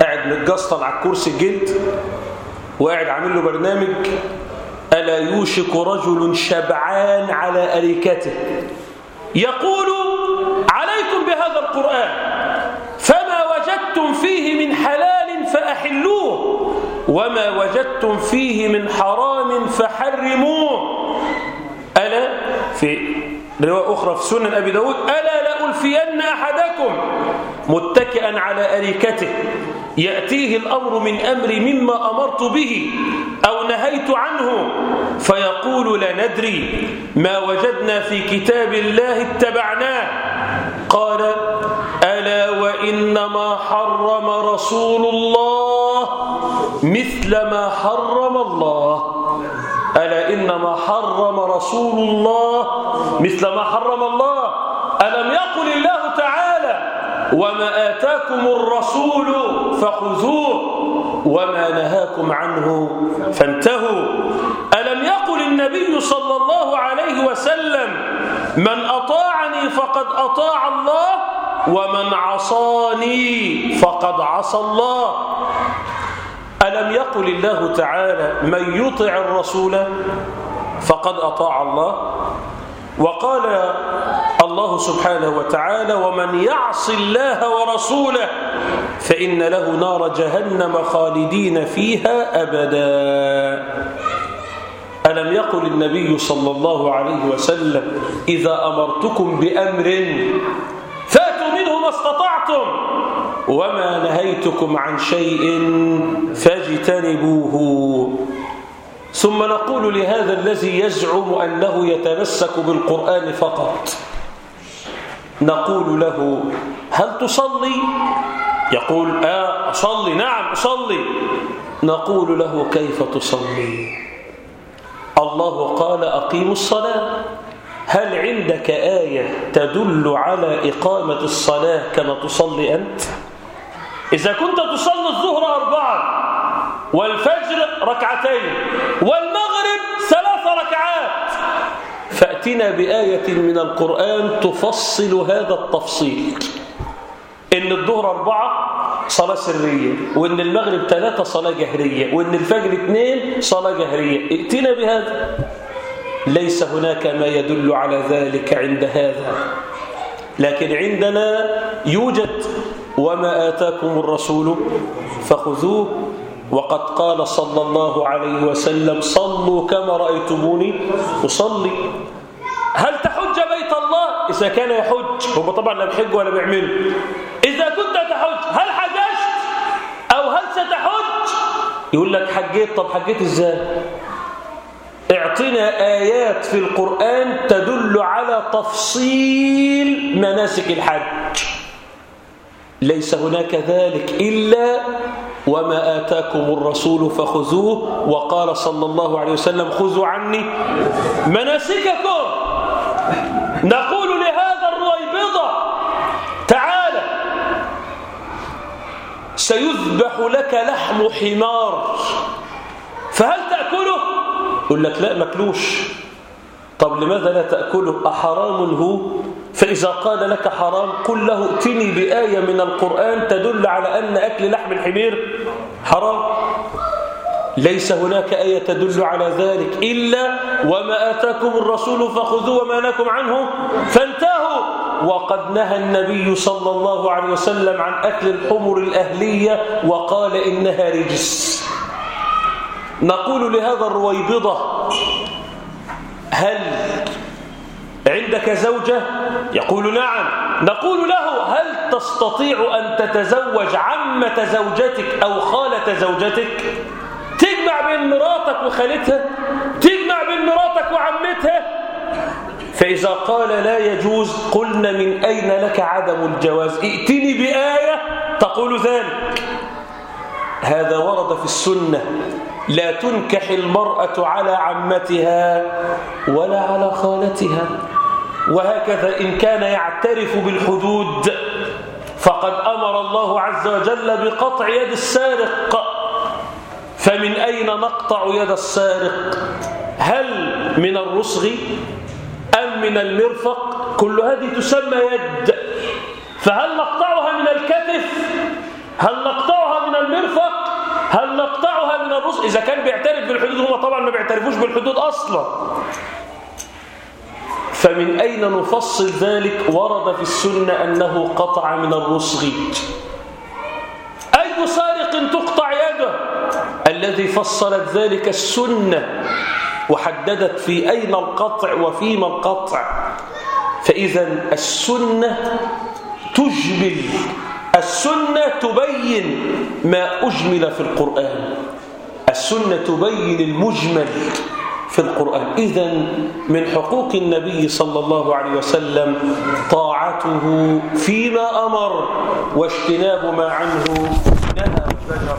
قاعد متجسطن على الكرسي الجلد وقاعد عامل له برنامج. ألا يوشك رجل شبعان على أريكته؟ يقول عليكم بهذا القرآن فما وجدتم فيه من حلال فأحلوه. وما وجدتم فيه من حرام فحرموه. ألا؟ في رواية أخرى في سنن أبي داود ألا لألفين أحدكم متكئا على أريكته. يأتيه الأمر من أمري مما أمرت به أو نهيت عنه. فيقول لا ندري ما وجدنا في كتاب الله اتبعناه. قال ألا وإنما حرم رسول الله مثل ما حرم الله. ألا إنما حرم رسول الله؟ مثل ما حرم الله. ألم يقل الله تعالى وما آتاكم الرسول فخذوه وما نهاكم عنه فانتهوا. ألم يقل النبي صلى الله عليه وسلم من أطاعني فقد أطاع الله ومن عصاني فقد عصى الله. ألم يقل الله تعالى من يطع الرسول فقد أطاع الله؟ وقال الله سبحانه وتعالى ومن يعص الله ورسوله فإن له نار جهنم خالدين فيها أبدا. ألم يقل النبي صلى الله عليه وسلم إذا أمرتكم بأمر فأتوا منه ما استطعتم؟ وما نهيتكم عن شيء فاجتنبوه ثم نقول لهذا الذي يزعم أنه يتمسك بالقرآن فقط نقول له هل تصلي؟ يقول آه أصلي نعم أصلي نقول له كيف تصلي؟ الله قال أقيموا الصلاة هل عندك آية تدل على إقامة الصلاة كما تصلي أنت؟ إذا كنت تصلي الظهر أربعة والفجر ركعتين والمغرب ثلاث ركعات فأتنا بآية من القرآن تفصل هذا التفصيل. إن الظهر أربعة صلاة سرية وإن المغرب ثلاثة صلاة جهرية وإن الفجر اثنين صلاة جهرية. ائتنا بهذا. ليس هناك ما يدل على ذلك عند هذا لكن عندنا يوجد وما آتاكم الرسول فخذوه وقد قال صلى الله عليه وسلم صلوا كما رأيتموني أصلي. هل تحج بيت الله؟ إذا كان يحج هم طبعا لا بيحج ولا بيعمل إذا كنت تحج هل حججت؟ أو هل ستحج؟ يقول لك حجيت طب حجيت إزاي؟ اعطنا آيات في القرآن تدل على تفصيل مناسك الحج. ليس هناك ذلك إلا وما آتاكم الرسول فخذوه وقال صلى الله عليه وسلم خذوا عني مناسككم. نقول لهذا الرويبضة تعالى سيذبح لك لحم حمار. فهل تأكله؟ يقول لك لا مكلوش طب لماذا لا تأكله؟ أحرام هو؟ فإذا قال لك حرام قل له ائتني بآية من القرآن تدل على أن أكل لحم الحمير حرام. ليس هناك آية تدل على ذلك إلا وما آتاكم الرسول فخذوا وما نكم عنه فانتهوا. وقد نهى النبي صلى الله عليه وسلم عن أكل الحمر الأهلية وقال إنها رجس. نقول لهذا الرويبضة هل عندك زوجة؟ يقول نعم. نقول له هل تستطيع أن تتزوج عمة زوجتك أو خالة زوجتك؟ تجمع بين مراتك وخالتها؟ تجمع بين مراتك وعمتها؟ فإذا قال لا يجوز قلنا من أين لك عدم الجواز؟ ائتني بآية تقول ذلك. هذا ورد في السنة. لا تنكح المرأة على عمتها ولا على خالتها. وهكذا إن كان يعترف بالحدود فقد أمر الله عز وجل بقطع يد السارق. فمن أين نقطع يد السارق؟ هل من الرسغ أم من المرفق؟ كل هذه تسمى يد. فهل نقطعها من الكتف؟ هل نقطعها من المرفق؟ هل نقطعها من الرسغ؟ إذا كان بيعترف بالحدود هم طبعا ما بيعترفوش بالحدود أصلا. فمن أين نفصل ذلك؟ ورد في السنة أنه قطع من الرسغ. أي سارق تقطع يده؟ الذي فصلت ذلك السنة وحددت في أين القطع وفيما القطع. فإذا السنة تجمل السنة تبين ما أجمل في القرآن. السنة تبين المجمل. في القرآن. إذا من حقوق النبي صلى الله عليه وسلم طاعته فيما أمر واجتناب ما عنه نهى وزجر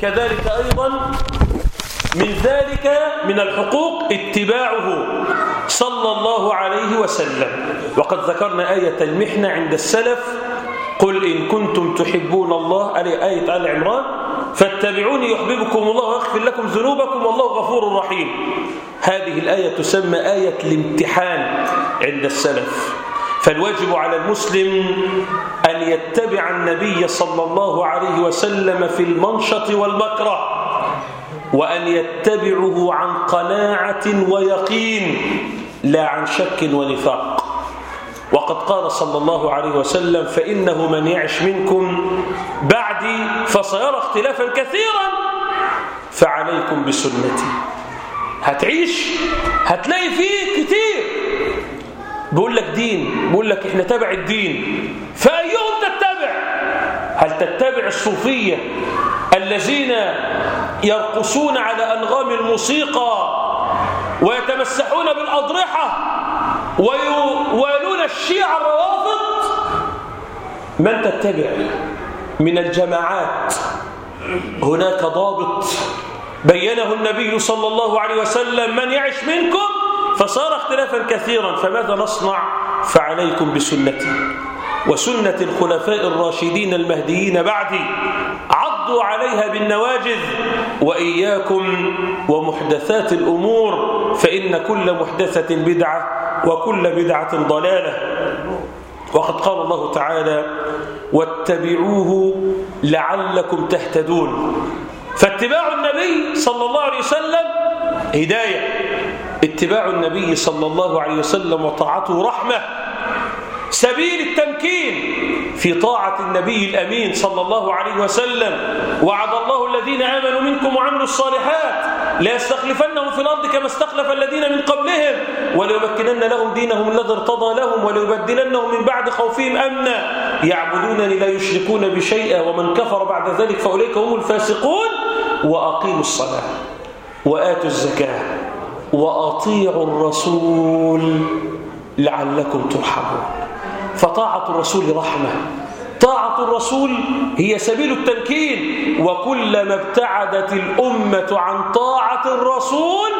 كذلك أيضا من ذلك من الحقوق اتباعه صلى الله عليه وسلم. وقد ذكرنا آية المحنة عند السلف. قل إن كنتم تحبون الله. آية آل عمران. فاتبعوني يحببكم الله ويغفر لكم ذنوبكم والله غفور رحيم. هذه الآية تسمى آية الامتحان عند السلف. فالواجب على المسلم أن يتبع النبي صلى الله عليه وسلم في المنشط والمكره وأن يتبعه عن قناعة ويقين لا عن شك ونفاق. وقد قال صلى الله عليه وسلم فإنه من يعش منكم بعدي فسيرى اختلافا كثيرا فعليكم بسنتي. هتعيش هتلاقي فيه كتير. بيقول لك دين بيقول لك إحنا تبع الدين. فأيهم تتبع؟ هل تتبع الصوفية الذين يرقصون على أنغام الموسيقى ويتمسحون بالأضرحة ويوالون الشيعة الروافض من تتبع من الجماعات. هناك ضابط بينه النبي صلى الله عليه وسلم من يعش منكم؟ فصار اختلافا كثيرا. فماذا نصنع فعليكم بسنتي وسنة الخلفاء الراشدين المهديين بعدي؟ عضوا عليها بالنواجذ وإياكم ومحدثات الأمور فإن كل محدثة بدعة وكل بدعة ضلالة. وقد قال الله تعالى واتبعوه لعلكم تهتدون. فاتباع النبي صلى الله عليه وسلم هداية. اتباع النبي صلى الله عليه وسلم وطاعته رحمة. سبيل التمكين. في طاعة النبي الأمين صلى الله عليه وسلم. وعد الله الذين آمنوا منكم وعملوا الصالحات لا يستخلفنهم في الأرض كما استخلف الذين من قبلهم وليمكنن لهم دينهم الذي ارتضى لهم وليبدلنهم من بعد خوفهم أمنا. يعبدونني لا يشركون بشيئا ومن كفر بعد ذلك فأولئك هم الفاسقون. وأقيموا الصلاة وآتوا الزكاة وأطيعوا الرسول لعلكم ترحمون. فطاعة الرسول رحمة. طاعة الرسول هي سبيل التمكين. وكلما ابتعدت الأمة عن طاعة الرسول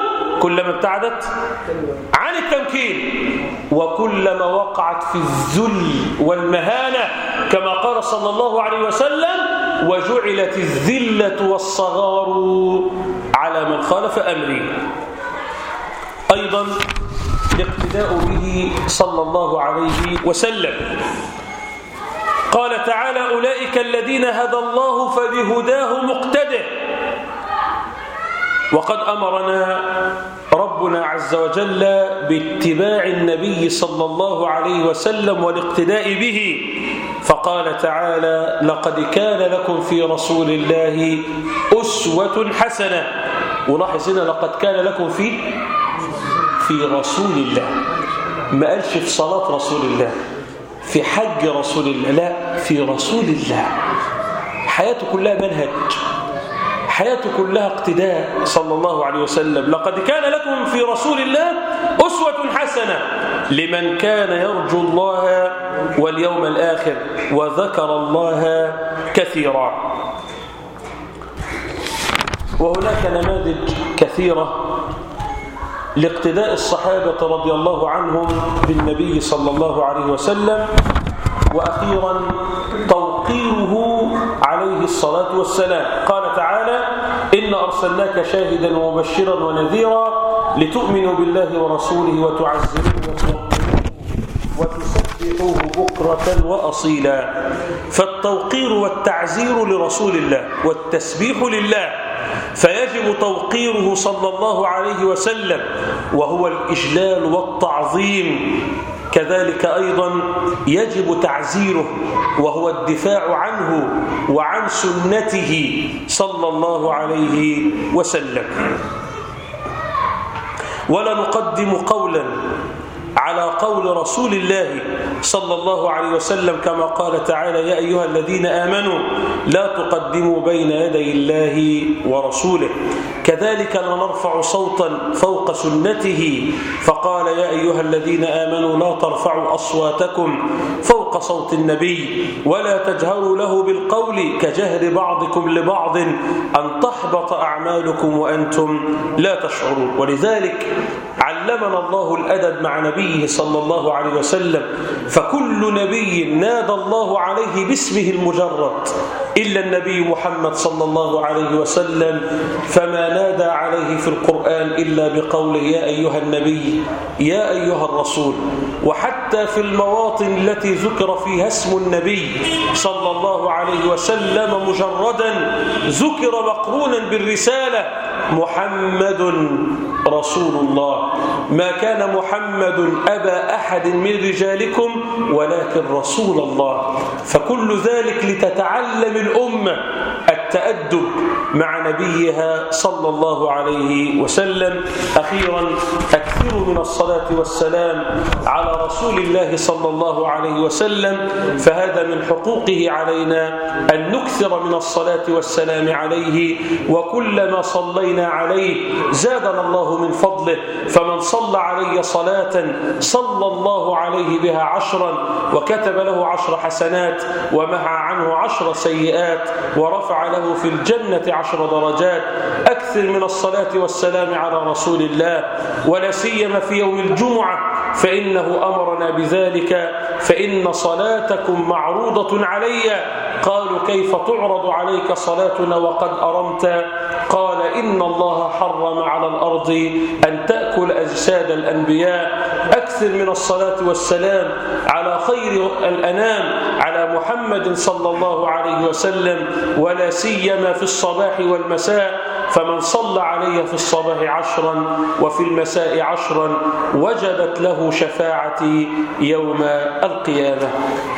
كلما ابتعدت عن التمكين. وكلما وقعت في الذل والمهانة كما قال صلى الله عليه وسلم وجعلت الذلة والصغار على من خالف أمري. أيضا الاقتداء به صلى الله عليه وسلم. قال تعالى أولئك الذين هدى الله فبهداه مقتده. وقد أمرنا ربنا عز وجل باتباع النبي صلى الله عليه وسلم والاقتداء به. فقال تعالى لقد كان لكم في رسول الله أسوة حسنة. ولاحظ هنا لقد كان لكم في في رسول الله. ما قالش في صلاة رسول الله في حج رسول الله لا في رسول الله. حياته كلها منهج. حياته كلها اقتداء صلى الله عليه وسلم. لقد كان لكم في رسول الله أسوة حسنة لمن كان يرجو الله واليوم الآخر وذكر الله كثيرا. وهناك نماذج كثيرة لاقتداء الصحابة رضي الله عنهم بالنبي صلى الله عليه وسلم وأخيرا توقيره عليه الصلاة والسلام. قال تعالى إن أرسلناك شاهدا ومبشرا ونذيرا لتؤمنوا بالله ورسوله وتعزروه وتسبحوه بكرة وأصيلا. فالتوقير والتعزير لرسول الله والتسبيح لله فيجب توقيره صلى الله عليه وسلم وهو الإجلال والتعظيم. كذلك أيضا يجب تعزيره وهو الدفاع عنه وعن سنته صلى الله عليه وسلم. ولا نقدم قولا على قول رسول الله صلى الله عليه وسلم كما قال تعالى يا أيها الذين آمنوا لا تقدموا بين يدي الله ورسوله. كذلك لا نرفع صوتا فوق سنته فقال يا أيها الذين آمنوا لا ترفعوا أصواتكم فوق صوت النبي ولا تجهروا له بالقول كجهر بعضكم لبعض أن تحبط أعمالكم وأنتم لا تشعرون. ولذلك علمنا الله الأدب مع نبيه صلى الله عليه وسلم فكل نبي نادى الله عليه باسمه المجرد إلا النبي محمد صلى الله عليه وسلم فما نادى عليه في القرآن إلا بقوله يا أيها النبي يا أيها الرسول وحتى في المواطن التي ذكر فيها اسم النبي صلى الله عليه وسلم مجردا ذكر مقرونا بالرسالة محمد رسول الله. ما كان محمد أبا أحد من رجالكم ولكن رسول الله. فكل ذلك لتتعلم الأمة التأدب مع نبيها صلى الله عليه وسلم. أخيرا أكثر من الصلاة والسلام على رسول الله صلى الله عليه وسلم. فهذا من حقوقه علينا أن نكثر من الصلاة والسلام عليه. وكلما صلينا عليه زادنا الله من فضله فمن صلى علي صلاة صلى الله عليه بها عشرا وكتب له عشر حسنات ومحى عنه عشر سيئات ورفع له في الجنة عشر درجات أكثر من الصلاة والسلام على رسول الله ولا سيما في يوم الجمعة فإنه أمرنا بذلك فإن صلاتكم معروضة علي قالوا كيف تعرض عليك صلاتنا وقد أرمت؟ قال إن الله حرم على الأرض أن تأكل أجساد الأنبياء أكثر من الصلاة والسلام على خير الأنام. على محمد صلى الله عليه وسلم ولا سيما في الصباح والمساء فمن صلى علي في الصباح عشرا وفي المساء عشرا وجبت له شفاعتي يوم القيامة.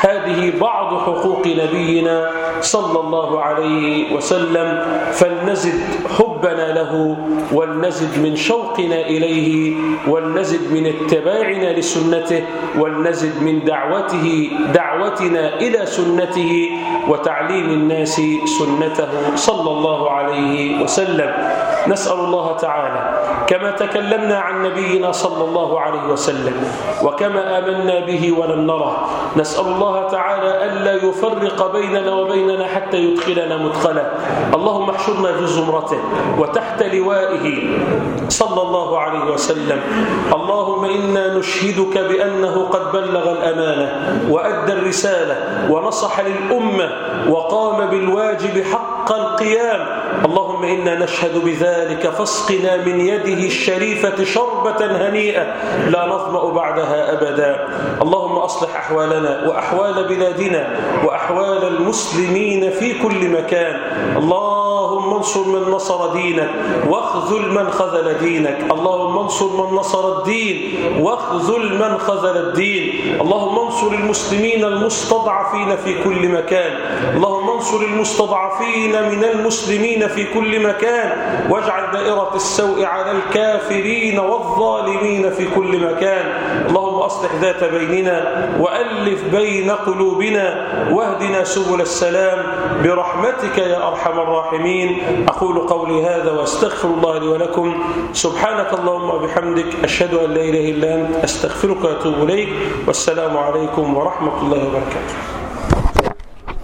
هذه بعض حقوق نبينا صلى الله عليه وسلم فلنزد حبنا له ولنزد من شوقنا إليه ولنزد من اتباعنا لسنته ولنزد من دعوته دعوتنا إلى سنته وتعليم الناس سنته صلى الله عليه وسلم. نسأل الله تعالى كما تكلمنا عن نبينا صلى الله عليه وسلم وكما آمنا به ولم نره. نسأل الله تعالى ألا يفرق بيننا وبيننا حتى يدخلنا مدخلا. اللهم احشرنا في زمرته وتحت لوائه صلى الله عليه وسلم. اللهم إنا نشهدك بأنه قد بلغ الأمانة وأدى الرسالة ونصح للأمة وقام بالواجب حق القيام. اللهم إنا نشهد بذلك فاسقنا من يده الشريفة شربة هنيئة لا نظمأ بعدها أبدا. اللهم أصلح أحوالنا وأحوال بلادنا وأحوال المسلمين في كل مكان. اللهم انصر من نصر دينك واخذل من خذل دينك. اللهم انصر من نصر الدين واخذل من خذل الدين. اللهم انصر المسلمين المستضعفين في كل مكان. اللهم انصر المستضعفين من المسلمين في كل مكان. واجعل دائرة السوء على الكافرين والظالمين في كل مكان. اللهم أصلح ذات بيننا وألف بين قلوبنا واهدنا سبل السلام برحمتك يا أرحم الراحمين. أقول قولي هذا وأستغفر الله لي ولكم. سبحانك اللهم وبحمدك أشهد أن لا إله إلا أنت. أستغفرك وأتوب إليك. والسلام عليكم ورحمة الله وبركاته.